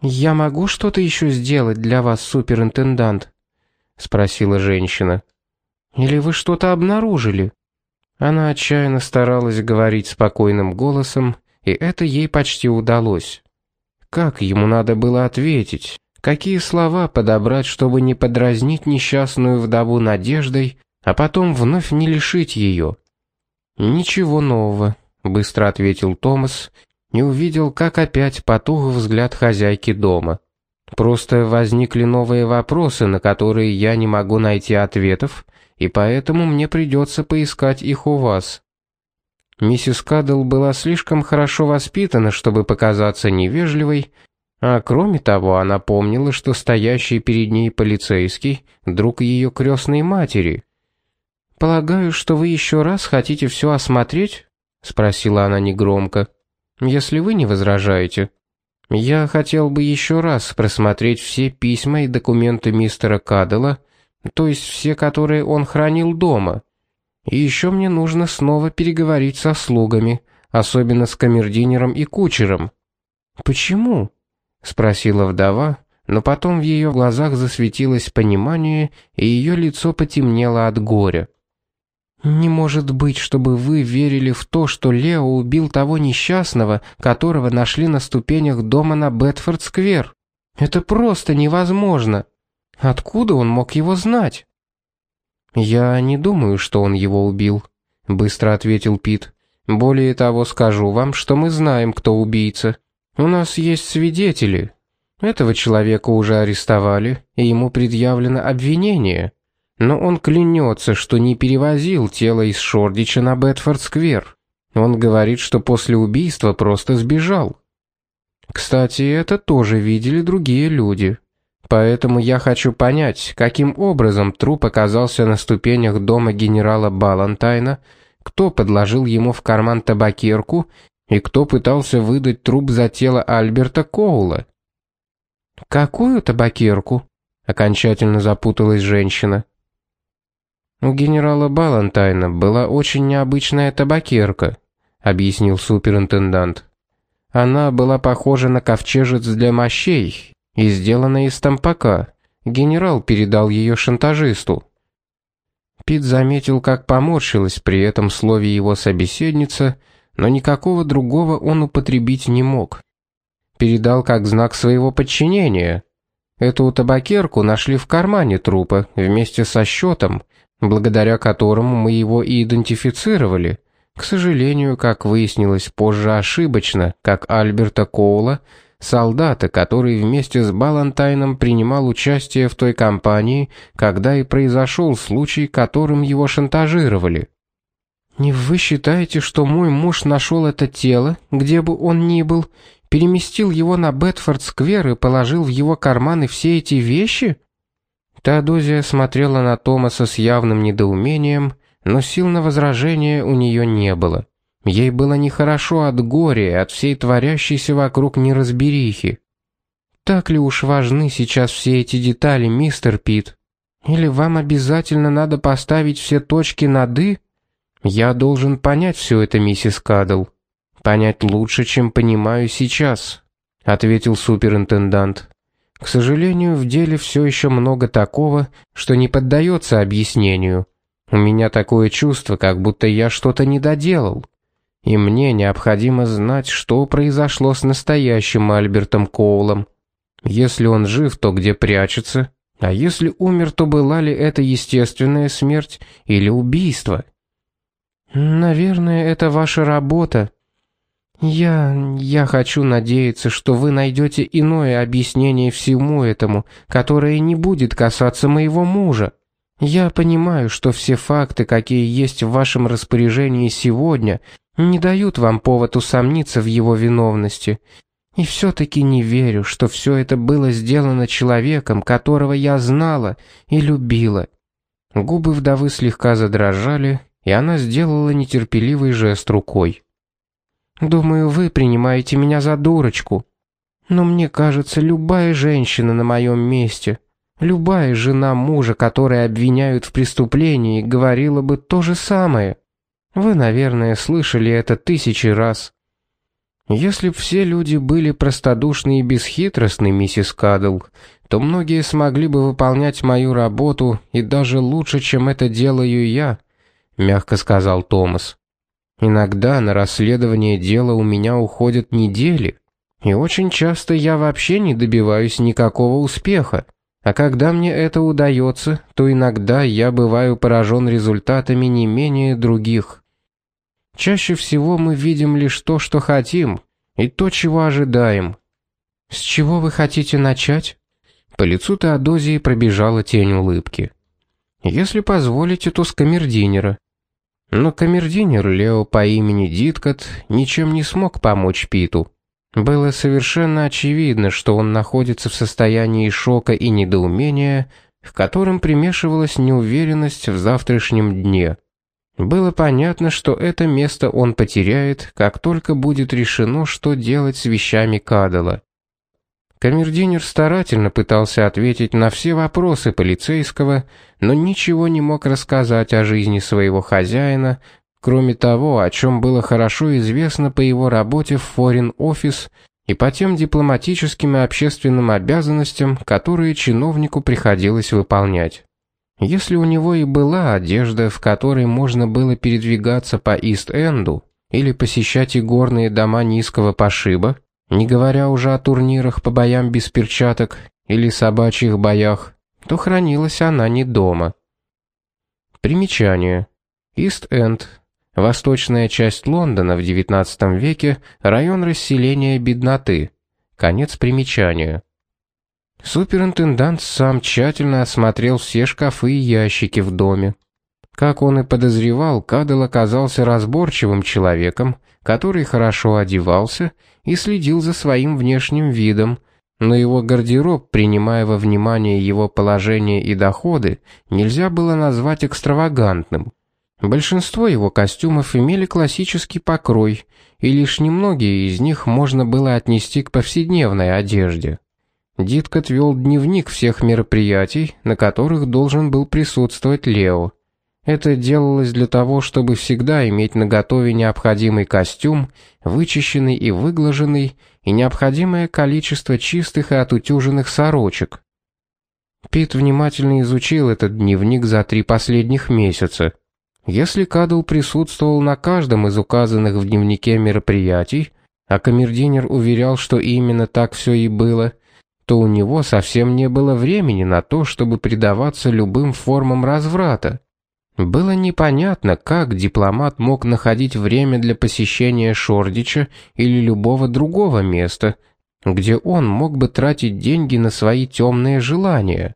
«Я могу что-то еще сделать для вас, суперинтендант?» — спросила женщина. «Или вы что-то обнаружили?» Она отчаянно старалась говорить спокойным голосом, и это ей почти удалось. Как ему надо было ответить? Какие слова подобрать, чтобы не подразнить несчастную вдову надеждой, а потом вновь не лишить ее? «Ничего нового», — быстро ответил Томас и увидел, как опять потух взгляд хозяйки дома. «Просто возникли новые вопросы, на которые я не могу найти ответов, и поэтому мне придется поискать их у вас». Миссис Кадл была слишком хорошо воспитана, чтобы показаться невежливой, а кроме того, она помнила, что стоящий перед ней полицейский — друг ее крестной матери. «Полагаю, что вы еще раз хотите все осмотреть?» — спросила она негромко. «Если вы не возражаете. Я хотел бы еще раз просмотреть все письма и документы мистера Каддела, то есть все, которые он хранил дома». И еще мне нужно снова переговорить со слугами, особенно с камердинером и кучером. Почему? спросила вдова, но потом в ее глазах засветилось понимание, и ее лицо потемнело от горя. Не может быть, чтобы вы верили в то, что Лео убил того несчастного, которого нашли на ступенях дома на Бетфорд-сквер. Это просто невозможно. Откуда он мог его знать? «Я не думаю, что он его убил», — быстро ответил Пит. «Более того, скажу вам, что мы знаем, кто убийца. У нас есть свидетели. Этого человека уже арестовали, и ему предъявлено обвинение. Но он клянется, что не перевозил тело из Шордича на Бетфорд-сквер. Он говорит, что после убийства просто сбежал. Кстати, это тоже видели другие люди. Поэтому я хочу понять, каким образом труп оказался на ступенях дома генерала Балантайна, кто подложил ему в карман табакерку и кто пытался выдать труп за тело Альберта Коула. «Какую табакерку?» — окончательно запуталась женщина. «У генерала Балантайна была очень необычная табакерка», — объяснил суперинтендант. «Она была похожа на ковчежец для мощей и сделана из тампака. Генерал передал ее шантажисту. Пит заметил, как поморщилась при этом слове его собеседница, но никакого другого он употребить не мог. Передал как знак своего подчинения. Эту табакерку нашли в кармане трупа вместе со счетом, благодаря которому мы его и идентифицировали. К сожалению, как выяснилось позже ошибочно, как Альберта Коула – солдата, который вместе с Балантайном принимал участие в той кампании, когда и произошел случай, которым его шантажировали. «Не вы считаете, что мой муж нашел это тело, где бы он ни был, переместил его на Бетфорд-сквер и положил в его карманы все эти вещи?» Теодозия смотрела на Томаса с явным недоумением, но сил на возражение у нее не было. Ей было нехорошо от горя, от всей творящейся вокруг неразберихи. Так ли уж важны сейчас все эти детали, мистер Пит? Или вам обязательно надо поставить все точки над «и»? Я должен понять все это, миссис Кадл. Понять лучше, чем понимаю сейчас, ответил суперинтендант. К сожалению, в деле все еще много такого, что не поддается объяснению. У меня такое чувство, как будто я что-то не доделал и мне необходимо знать, что произошло с настоящим Альбертом Коулом. Если он жив, то где прячется? А если умер, то была ли это естественная смерть или убийство? Наверное, это ваша работа. Я я хочу надеяться, что вы найдете иное объяснение всему этому, которое не будет касаться моего мужа. Я понимаю, что все факты, какие есть в вашем распоряжении сегодня, не дают вам повод усомниться в его виновности. И все-таки не верю, что все это было сделано человеком, которого я знала и любила». Губы вдовы слегка задрожали, и она сделала нетерпеливый жест рукой. «Думаю, вы принимаете меня за дурочку. Но мне кажется, любая женщина на моем месте, любая жена мужа, которая обвиняют в преступлении, говорила бы то же самое». Вы, наверное, слышали это тысячи раз. Если б все люди были простодушны и бесхитростны, миссис Кадл, то многие смогли бы выполнять мою работу и даже лучше, чем это делаю я, мягко сказал Томас. Иногда на расследование дела у меня уходят недели, и очень часто я вообще не добиваюсь никакого успеха. А когда мне это удается, то иногда я бываю поражен результатами не менее других. Чаще всего мы видим лишь то, что хотим, и то, чего ожидаем. С чего вы хотите начать? По лицу Теодозии пробежала тень улыбки. Если позволите, то с камердинера. Но камердинер Лео по имени Диткот ничем не смог помочь Питу. Было совершенно очевидно, что он находится в состоянии шока и недоумения, в котором примешивалась неуверенность в завтрашнем дне. Было понятно, что это место он потеряет, как только будет решено, что делать с вещами Кадала. Камердинер старательно пытался ответить на все вопросы полицейского, но ничего не мог рассказать о жизни своего хозяина, кроме того, о чем было хорошо известно по его работе в Foreign Office и по тем дипломатическим и общественным обязанностям, которые чиновнику приходилось выполнять. Если у него и была одежда, в которой можно было передвигаться по Ист-Энду или посещать игорные дома низкого пошиба, не говоря уже о турнирах по боям без перчаток или собачьих боях, то хранилась она не дома. Примечание. Ист-Энд. Восточная часть Лондона в XIX веке, район расселения бедноты. Конец примечания. Суперинтендант сам тщательно осмотрел все шкафы и ящики в доме. Как он и подозревал, Кадел оказался разборчивым человеком, который хорошо одевался и следил за своим внешним видом, но его гардероб, принимая во внимание его положение и доходы, нельзя было назвать экстравагантным. Большинство его костюмов имели классический покрой, и лишь немногие из них можно было отнести к повседневной одежде. Диткот вел дневник всех мероприятий, на которых должен был присутствовать Лео. Это делалось для того, чтобы всегда иметь наготове необходимый костюм, вычищенный и выглаженный, и необходимое количество чистых и отутюженных сорочек. Пит внимательно изучил этот дневник за три последних месяца. Если Кадл присутствовал на каждом из указанных в дневнике мероприятий, а камердинер уверял, что именно так все и было – то у него совсем не было времени на то, чтобы предаваться любым формам разврата. Было непонятно, как дипломат мог находить время для посещения Шордича или любого другого места, где он мог бы тратить деньги на свои темные желания.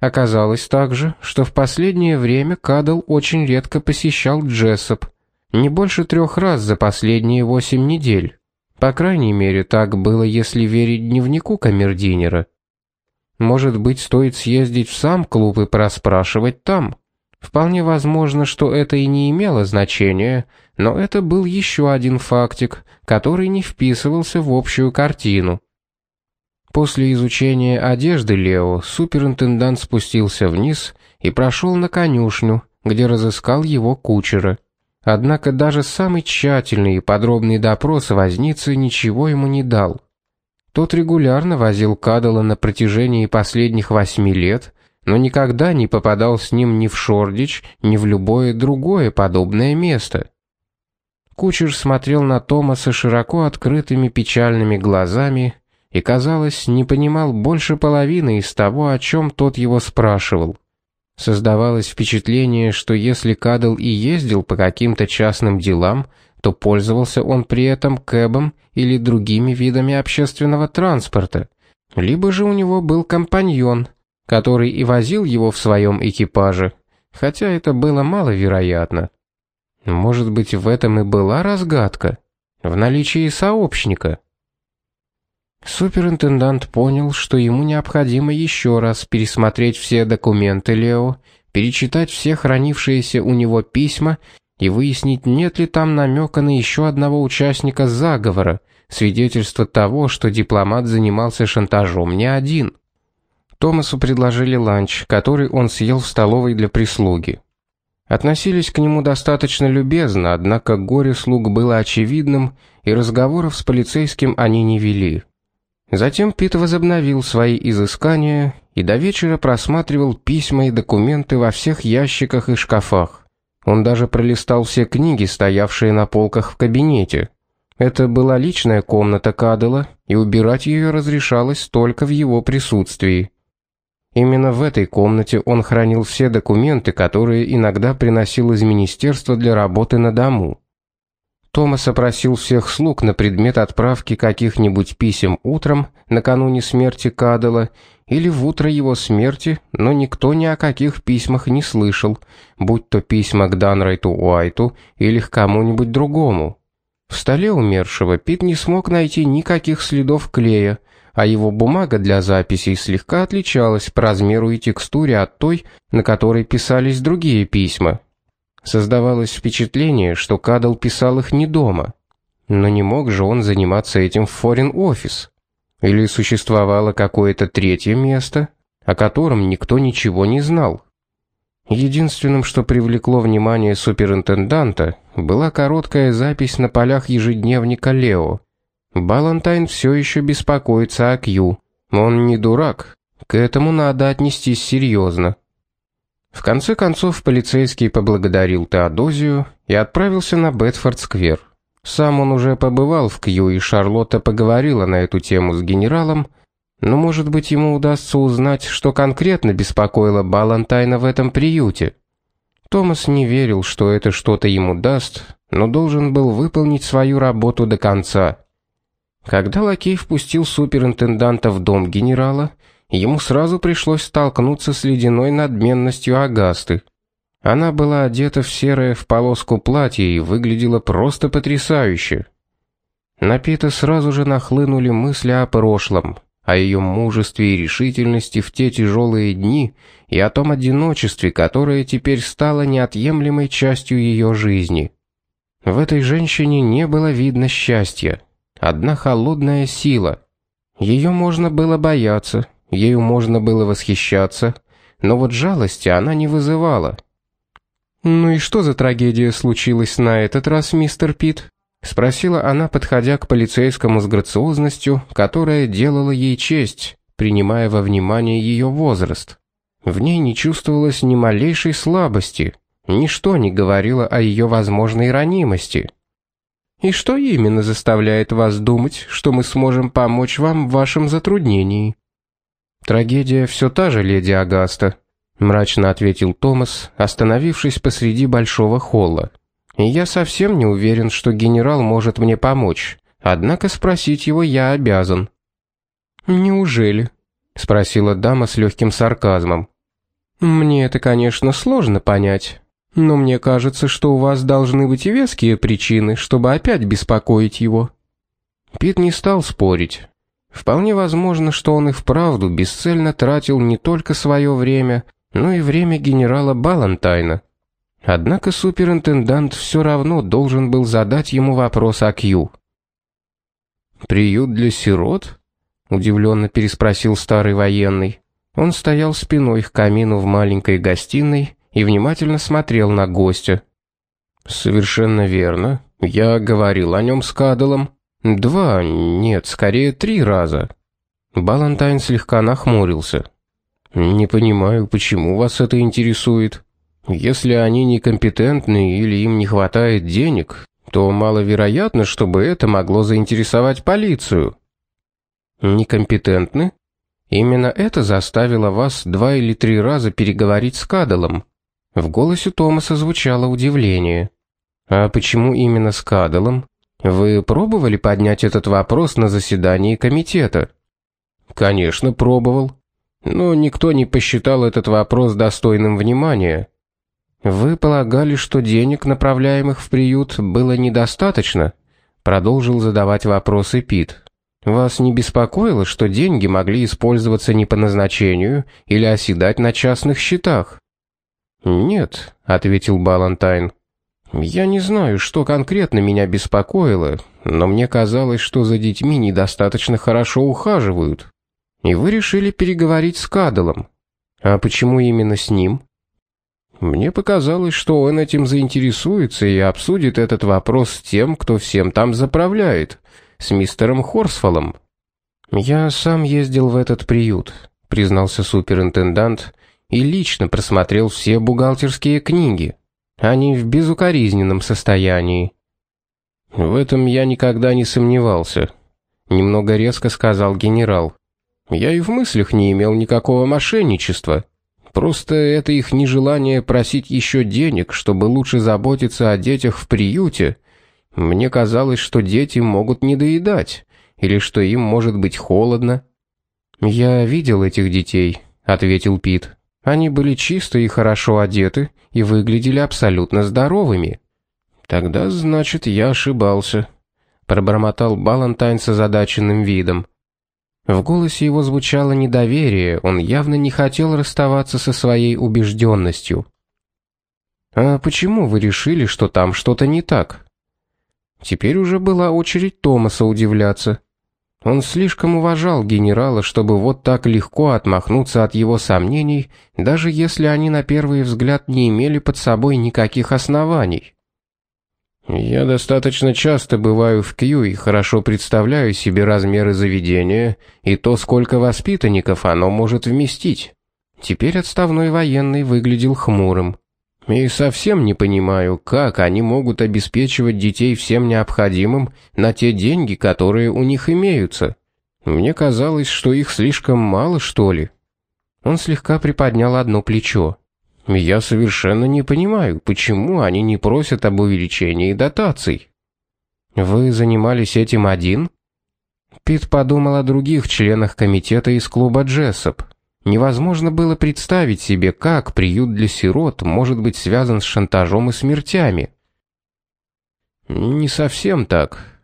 Оказалось также, что в последнее время Кадл очень редко посещал Джессоп, не больше трех раз за последние восемь недель. По крайней мере, так было, если верить дневнику камердинера. Может быть, стоит съездить в сам клуб и проспрашивать там. Вполне возможно, что это и не имело значения, но это был еще один фактик, который не вписывался в общую картину. После изучения одежды Лео суперинтендант спустился вниз и прошел на конюшню, где разыскал его кучера. Однако даже самый тщательный и подробный допрос возницы ничего ему не дал. Тот регулярно возил Кадала на протяжении последних восьми лет, но никогда не попадал с ним ни в Шордич, ни в любое другое подобное место. Кучер смотрел на Томаса широко открытыми печальными глазами и, казалось, не понимал больше половины из того, о чем тот его спрашивал. Создавалось впечатление, что если Кадл и ездил по каким-то частным делам, то пользовался он при этом кэбом или другими видами общественного транспорта, либо же у него был компаньон, который и возил его в своем экипаже, хотя это было маловероятно. Может быть, в этом и была разгадка, в наличии сообщника. Суперинтендант понял, что ему необходимо еще раз пересмотреть все документы Лео, перечитать все хранившиеся у него письма и выяснить, нет ли там намека на еще одного участника заговора, свидетельство того, что дипломат занимался шантажом не один. Томасу предложили ланч, который он съел в столовой для прислуги. Относились к нему достаточно любезно, однако горе слуг было очевидным, и разговоров с полицейским они не вели. Затем Пит возобновил свои изыскания и до вечера просматривал письма и документы во всех ящиках и шкафах. Он даже пролистал все книги, стоявшие на полках в кабинете. Это была личная комната Кадела, и убирать ее разрешалось только в его присутствии. Именно в этой комнате он хранил все документы, которые иногда приносил из министерства для работы на дому. Томас опросил всех слуг на предмет отправки каких-нибудь писем утром накануне смерти Кадела или в утро его смерти, но никто ни о каких письмах не слышал, будь то письма к Данрайту Уайту или к кому-нибудь другому. В столе умершего Пит не смог найти никаких следов клея, а его бумага для записей слегка отличалась по размеру и текстуре от той, на которой писались другие письма. Создавалось впечатление, что Кадл писал их не дома. Но не мог же он заниматься этим в Foreign Office. Или существовало какое-то третье место, о котором никто ничего не знал. Единственным, что привлекло внимание суперинтенданта, была короткая запись на полях ежедневника Лео, Балантайн все еще беспокоится о Кью. Он не дурак. К этому надо отнестись серьезно. В конце концов полицейский поблагодарил Теодозию и отправился на Бетфорд-сквер. Сам он уже побывал в Кью, и Шарлотта поговорила на эту тему с генералом, но, может быть, ему удастся узнать, что конкретно беспокоило Балантайна в этом приюте. Томас не верил, что это что-то ему даст, но должен был выполнить свою работу до конца. Когда лакей впустил суперинтенданта в дом генерала, ему сразу пришлось столкнуться с ледяной надменностью Агасты. Она была одета в серое в полоску платье и выглядела просто потрясающе. На Пита сразу же нахлынули мысли о прошлом, о ее мужестве и решительности в те тяжелые дни и о том одиночестве, которое теперь стало неотъемлемой частью ее жизни. В этой женщине не было видно счастья одна холодная сила. Ее можно было бояться, ею можно было восхищаться, но вот жалости она не вызывала. «Ну и что за трагедия случилась на этот раз, мистер Пит?» — спросила она, подходя к полицейскому с грациозностью, которая делала ей честь, принимая во внимание ее возраст. В ней не чувствовалось ни малейшей слабости, ничто не говорило о ее возможной ранимости. И что именно заставляет вас думать, что мы сможем помочь вам в вашем затруднении? Трагедия все та же, леди Агаста, мрачно ответил Томас, остановившись посреди большого холла. И я совсем не уверен, что генерал может мне помочь. Однако спросить его я обязан. Неужели? спросила дама с легким сарказмом. Мне это, конечно, сложно понять. Но мне кажется, что у вас должны быть веские причины, чтобы опять беспокоить его. Пит не стал спорить. Вполне возможно, что он и вправду бесцельно тратил не только свое время, но и время генерала Балантайна. Однако суперинтендант все равно должен был задать ему вопрос о Кью. «Приют для сирот?» — удивленно переспросил старый военный. Он стоял спиной к камину в маленькой гостиной и внимательно смотрел на гостя. Совершенно верно. Я говорил о нем с Кадалом. Два, нет, скорее три раза. Балантайн слегка нахмурился. Не понимаю, почему вас это интересует. Если они некомпетентны или им не хватает денег, то маловероятно, чтобы это могло заинтересовать полицию. Некомпетентны? Именно это заставило вас два или три раза переговорить с Кадалом. В голосе Томаса звучало удивление. А почему именно с Кадалом? Вы пробовали поднять этот вопрос на заседании комитета? Конечно, пробовал. Но никто не посчитал этот вопрос достойным внимания. Вы полагали, что денег, направляемых в приют, было недостаточно? Продолжил задавать вопросы Пит. Вас не беспокоило, что деньги могли использоваться не по назначению или оседать на частных счетах? «Нет», — ответил Балантайн. «Я не знаю, что конкретно меня беспокоило, но мне казалось, что за детьми недостаточно хорошо ухаживают. И вы решили переговорить с Кадалом. А почему именно с ним?» Мне показалось, что он этим заинтересуется и обсудит этот вопрос с тем, кто всем там заправляет, с мистером Хорсфолом. Я сам ездил в этот приют, признался суперинтендант, и лично просмотрел все бухгалтерские книги. Они в безукоризненном состоянии. В этом я никогда не сомневался, немного резко сказал генерал. Я и в мыслях не имел никакого мошенничества. Просто это их нежелание просить еще денег, чтобы лучше заботиться о детях в приюте. Мне казалось, что дети могут не доедать, или что им может быть холодно. «Я видел этих детей», — ответил Пит. «Они были чисты и хорошо одеты, и выглядели абсолютно здоровыми». «Тогда, значит, я ошибался», — пробормотал Балантайн с озадаченным видом. В голосе его звучало недоверие, он явно не хотел расставаться со своей убежденностью. «А почему вы решили, что там что-то не так?» Теперь уже была очередь Томаса удивляться. Он слишком уважал генерала, чтобы вот так легко отмахнуться от его сомнений, даже если они на первый взгляд не имели под собой никаких оснований. Я достаточно часто бываю в Кью и хорошо представляю себе размеры заведения и то, сколько воспитанников оно может вместить. Теперь отставной военный выглядел хмурым. И совсем не понимаю, как они могут обеспечивать детей всем необходимым на те деньги, которые у них имеются. Мне казалось, что их слишком мало, что ли. Он слегка приподнял одно плечо. Я совершенно не понимаю, почему они не просят об увеличении дотаций. Вы занимались этим один? Пит подумал о других членах комитета из клуба Джессоп. Невозможно было представить себе, как приют для сирот может быть связан с шантажом и смертями. Не совсем так,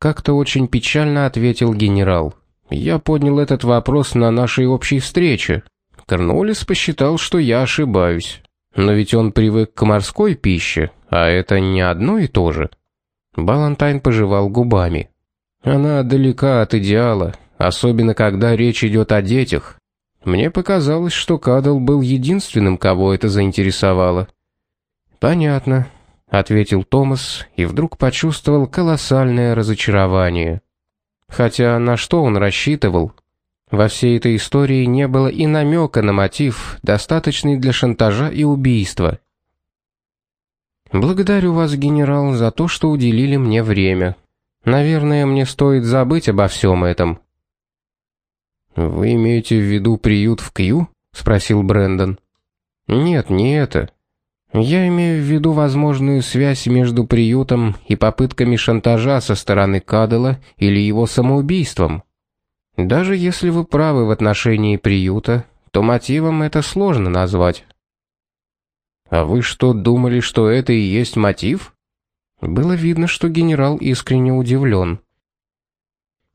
как-то очень печально ответил генерал. Я поднял этот вопрос на нашей общей встрече. Корнуоллес посчитал, что я ошибаюсь. Но ведь он привык к морской пище, а это не одно и то же. Балантайн пожевал губами. Она далека от идеала, особенно когда речь идет о детях. Мне показалось, что Кадл был единственным, кого это заинтересовало. Понятно, ответил Томас и вдруг почувствовал колоссальное разочарование. Хотя на что он рассчитывал? Во всей этой истории не было и намека на мотив, достаточный для шантажа и убийства. Благодарю вас, генерал, за то, что уделили мне время. Наверное, мне стоит забыть обо всем этом. Вы имеете в виду приют в Кью? спросил Брэндон. Нет, не это. Я имею в виду возможную связь между приютом и попытками шантажа со стороны Кадела или его самоубийством. Даже если вы правы в отношении приюта, то мотивом это сложно назвать. А вы что, думали, что это и есть мотив? Было видно, что генерал искренне удивлен.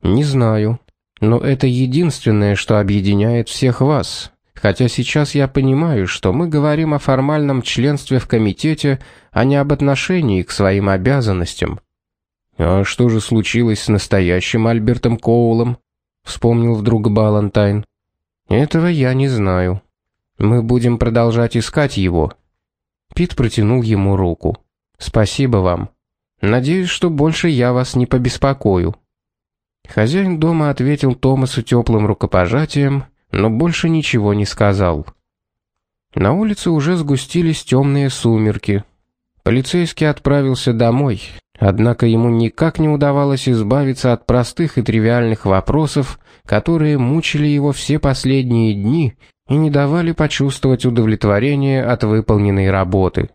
Не знаю, но это единственное, что объединяет всех вас. Хотя сейчас я понимаю, что мы говорим о формальном членстве в комитете, а не об отношении к своим обязанностям. А что же случилось с настоящим Альбертом Коулом? вспомнил вдруг Балантайн. Этого я не знаю. Мы будем продолжать искать его. Пит протянул ему руку. Спасибо вам. Надеюсь, что больше я вас не побеспокою. Хозяин дома ответил Томасу теплым рукопожатием, но больше ничего не сказал. На улице уже сгустились темные сумерки. Полицейский отправился домой, Однако ему никак не удавалось избавиться от простых и тривиальных вопросов, которые мучили его все последние дни и не давали почувствовать удовлетворение от выполненной работы.